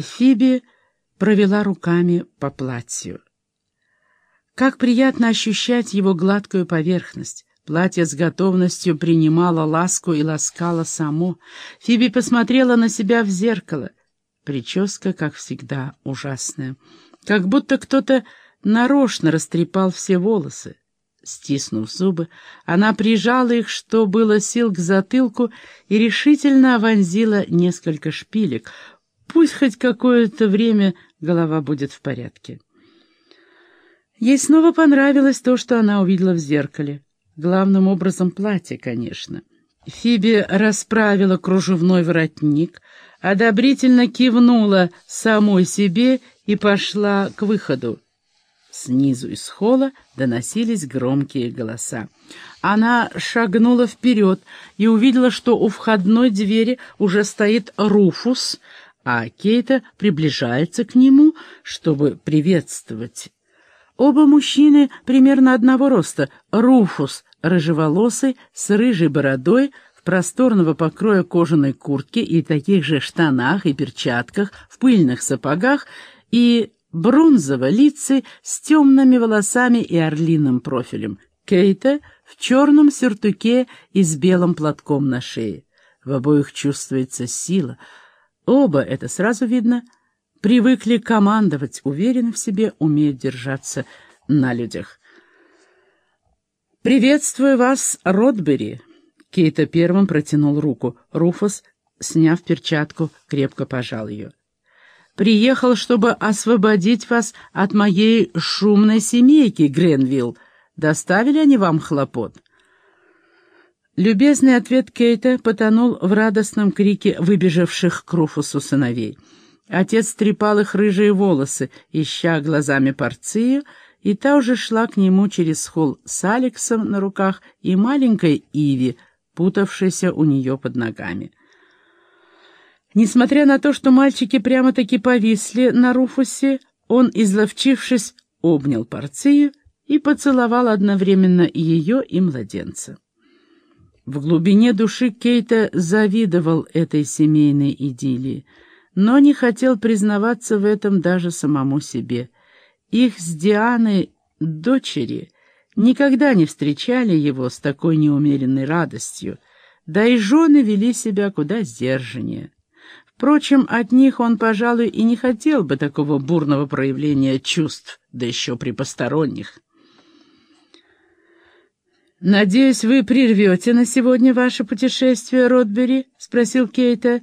Фиби провела руками по платью. Как приятно ощущать его гладкую поверхность. Платье с готовностью принимало ласку и ласкало само. Фиби посмотрела на себя в зеркало. Прическа, как всегда, ужасная. Как будто кто-то нарочно растрепал все волосы. Стиснув зубы, она прижала их, что было сил к затылку, и решительно вонзила несколько шпилек. Пусть хоть какое-то время голова будет в порядке. Ей снова понравилось то, что она увидела в зеркале. Главным образом платье, конечно. Фиби расправила кружевной воротник, одобрительно кивнула самой себе и пошла к выходу. Снизу из холла доносились громкие голоса. Она шагнула вперед и увидела, что у входной двери уже стоит Руфус, а Кейта приближается к нему, чтобы приветствовать. Оба мужчины примерно одного роста. Руфус, рыжеволосый, с рыжей бородой, в просторного покроя кожаной куртке и таких же штанах и перчатках, в пыльных сапогах, и бронзово-лицей с темными волосами и орлиным профилем. Кейта в черном сюртуке и с белым платком на шее. В обоих чувствуется сила. Оба, это сразу видно, привыкли командовать, уверены в себе, умеют держаться на людях. «Приветствую вас, Ротбери!» Кейта первым протянул руку. Руфус, сняв перчатку, крепко пожал ее приехал, чтобы освободить вас от моей шумной семейки, Гренвилл. Доставили они вам хлопот?» Любезный ответ Кейта потонул в радостном крике выбежавших к Руфусу сыновей. Отец трепал их рыжие волосы, ища глазами порцию, и та уже шла к нему через холл с Алексом на руках и маленькой Иви, путавшейся у нее под ногами. Несмотря на то, что мальчики прямо-таки повисли на Руфусе, он, изловчившись, обнял Порцию и поцеловал одновременно ее и младенца. В глубине души Кейта завидовал этой семейной идиллии, но не хотел признаваться в этом даже самому себе. Их с Дианой дочери никогда не встречали его с такой неумеренной радостью, да и жены вели себя куда сдержаннее. Впрочем, от них он, пожалуй, и не хотел бы такого бурного проявления чувств, да еще при посторонних. «Надеюсь, вы прервете на сегодня ваше путешествие, Ротбери?» — спросил Кейта,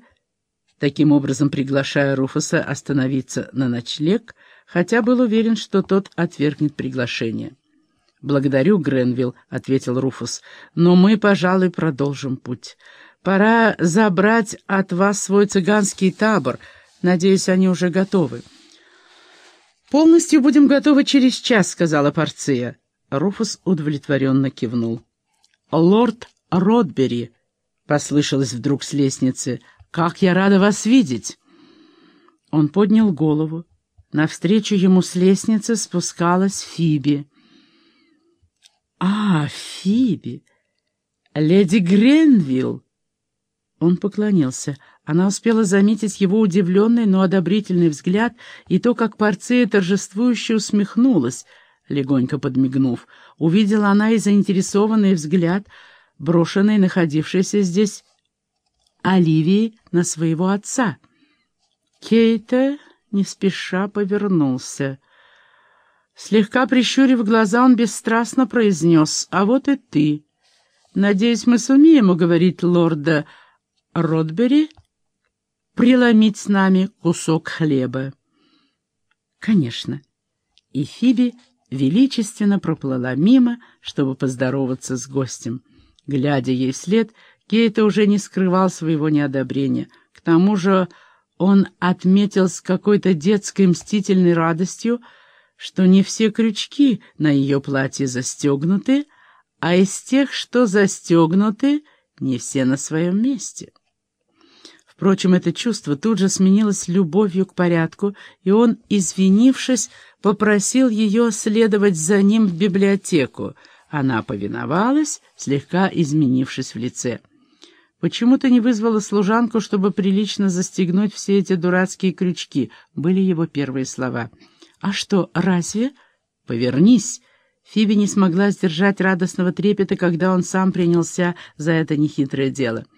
таким образом приглашая Руфуса остановиться на ночлег, хотя был уверен, что тот отвергнет приглашение. «Благодарю, Гренвилл», — ответил Руфус, — «но мы, пожалуй, продолжим путь». Пора забрать от вас свой цыганский табор. Надеюсь, они уже готовы. «Полностью будем готовы через час», — сказала Порция. Руфус удовлетворенно кивнул. «Лорд Ротбери», — послышалось вдруг с лестницы, — «как я рада вас видеть!» Он поднял голову. Навстречу ему с лестницы спускалась Фиби. «А, Фиби! Леди Гренвилл!» Он поклонился. Она успела заметить его удивленный, но одобрительный взгляд и то, как Порция торжествующе усмехнулась, легонько подмигнув. Увидела она и заинтересованный взгляд, брошенный находившийся здесь Оливии на своего отца. Кейта не спеша повернулся. Слегка прищурив глаза, он бесстрастно произнес, «А вот и ты. Надеюсь, мы сумеем уговорить лорда Ротбери преломить с нами кусок хлеба. Конечно. И Фиби величественно проплыла мимо, чтобы поздороваться с гостем. Глядя ей вслед, Кейта уже не скрывал своего неодобрения. К тому же он отметил с какой-то детской мстительной радостью, что не все крючки на ее платье застегнуты, а из тех, что застегнуты, не все на своем месте. Впрочем, это чувство тут же сменилось любовью к порядку, и он, извинившись, попросил ее следовать за ним в библиотеку. Она повиновалась, слегка изменившись в лице. «Почему ты не вызвала служанку, чтобы прилично застегнуть все эти дурацкие крючки?» — были его первые слова. «А что, разве?» «Повернись!» Фиби не смогла сдержать радостного трепета, когда он сам принялся за это нехитрое дело —